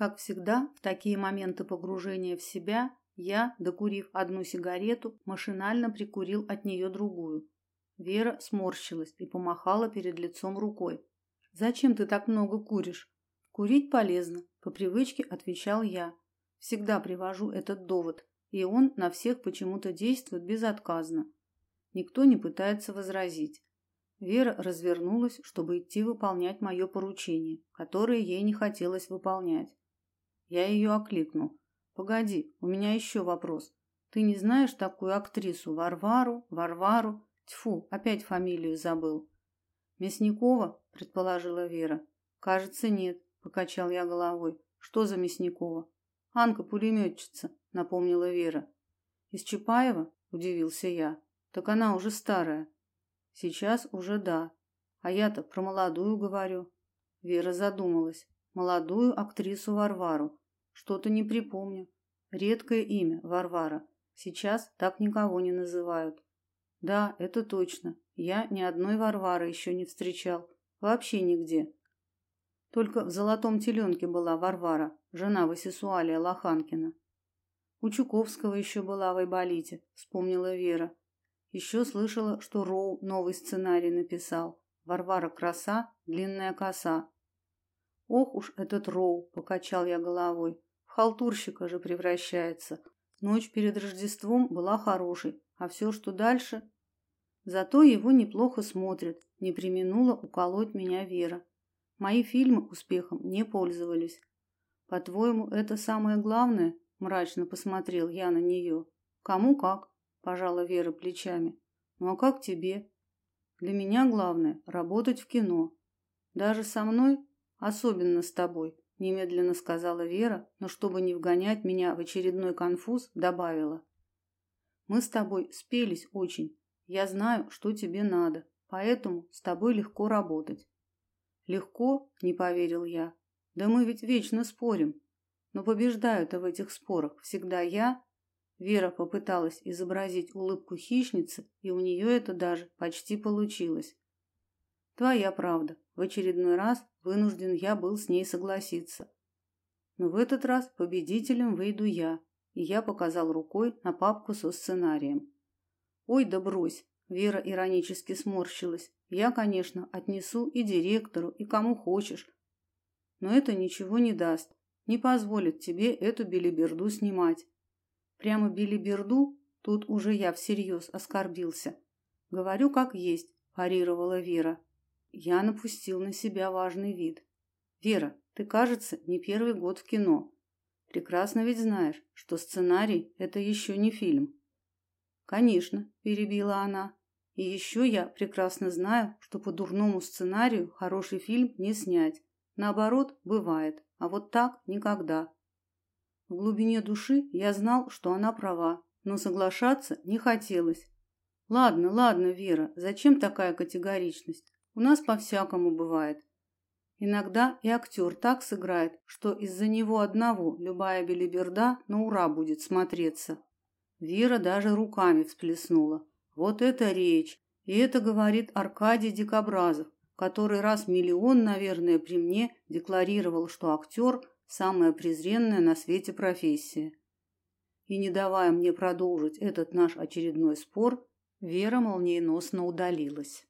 Как всегда, в такие моменты погружения в себя я, докурив одну сигарету, машинально прикурил от нее другую. Вера сморщилась и помахала перед лицом рукой. Зачем ты так много куришь? Курить полезно, по привычке отвечал я. Всегда привожу этот довод, и он на всех почему-то действует безотказно. Никто не пытается возразить. Вера развернулась, чтобы идти выполнять мое поручение, которое ей не хотелось выполнять. Я ее окликнул. Погоди, у меня еще вопрос. Ты не знаешь такую актрису Варвару, Варвару? Тьфу, опять фамилию забыл. Мясникова, предположила Вера. Кажется, нет, покачал я головой. Что за Мясникова? Анка пулеметчица, напомнила Вера. Из Чапаева? удивился я. Так она уже старая. Сейчас уже да. А я-то про молодую говорю. Вера задумалась. Молодую актрису Варвару. Что-то не припомню. Редкое имя Варвара. Сейчас так никого не называют. Да, это точно. Я ни одной Варвары еще не встречал. Вообще нигде. Только в Золотом теленке была Варвара, жена Васисуалия Лоханкина. У Чуковского еще была в Айболите, вспомнила Вера. Еще слышала, что Роу новый сценарий написал. Варвара краса, длинная коса. Ох уж этот Роу, покачал я головой. В халтурщика же превращается. Ночь перед Рождеством была хорошей, а все, что дальше... Зато его неплохо смотрят, не применула уколоть меня Вера. Мои фильмы успехом не пользовались. По-твоему, это самое главное? Мрачно посмотрел я на нее. Кому как? Пожала Вера плечами. Ну а как тебе? Для меня главное работать в кино. Даже со мной, особенно с тобой, немедленно сказала Вера, но чтобы не вгонять меня в очередной конфуз, добавила: Мы с тобой спелись очень. Я знаю, что тебе надо, поэтому с тобой легко работать. Легко? Не поверил я. Да мы ведь вечно спорим. Но побеждаю-то в этих спорах всегда я. Вера попыталась изобразить улыбку хищницы, и у нее это даже почти получилось. Твоя правда. В очередной раз вынужден я был с ней согласиться. Но в этот раз победителем выйду я, и я показал рукой на папку со сценарием. Ой, да брось, Вера иронически сморщилась. Я, конечно, отнесу и директору, и кому хочешь. Но это ничего не даст. Не позволит тебе эту белиберду снимать. Прямо белиберду? Тут уже я всерьез оскорбился. Говорю как есть, парировала Вера. Я напустил на себя важный вид. Вера, ты, кажется, не первый год в кино. Прекрасно ведь знаешь, что сценарий это еще не фильм. Конечно, перебила она. И еще я прекрасно знаю, что по дурному сценарию хороший фильм не снять. Наоборот, бывает, а вот так никогда. В глубине души я знал, что она права, но соглашаться не хотелось. Ладно, ладно, Вера, зачем такая категоричность? У нас по-всякому бывает. Иногда и актер так сыграет, что из-за него одного любая белиберда на ура будет смотреться. Вера даже руками всплеснула. Вот это речь. И это говорит Аркадий Дикобразов, который раз миллион, наверное, при мне декларировал, что актер – самая презренная на свете профессия. И не давая мне продолжить этот наш очередной спор, Вера молниеносно удалилась.